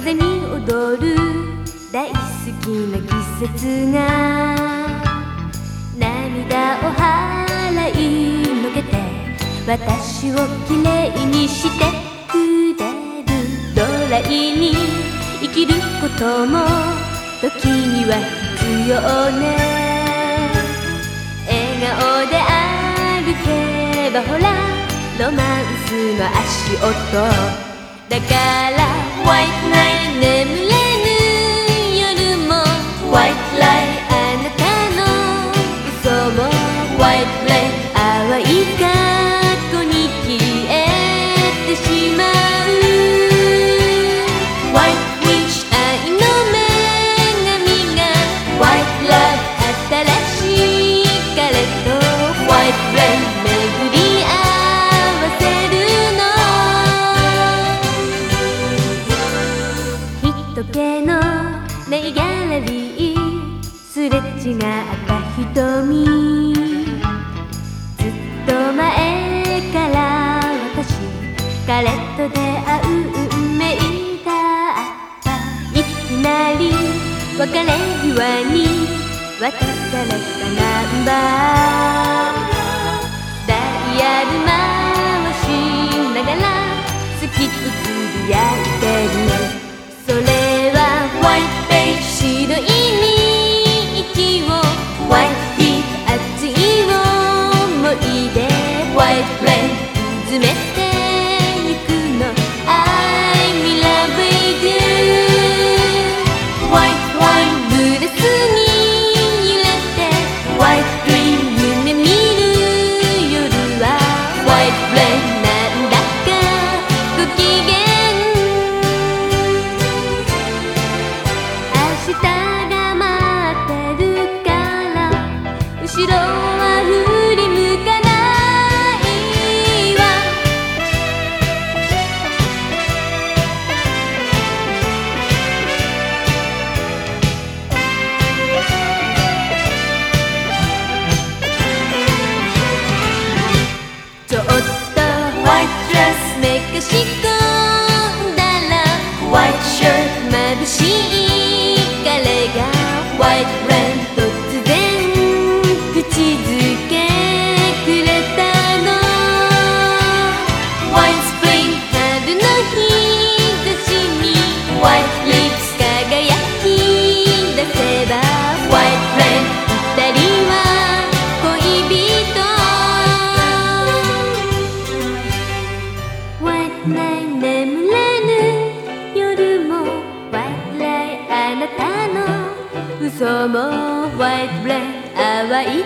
風に踊る大好きな季節が涙を払いのけて私をきれいにしてくれるドライに生きることも時には必要ね。笑顔で歩けばほらロマンスの足音。だから人気のないギャラリーすれ違った瞳ずっと前から私彼と出会う運命だった。いきなり別れ際に渡されたナンバーダイヤル回しながら好きとつぶやいてる。それは White face 白い詰め嘘も White rain 淡い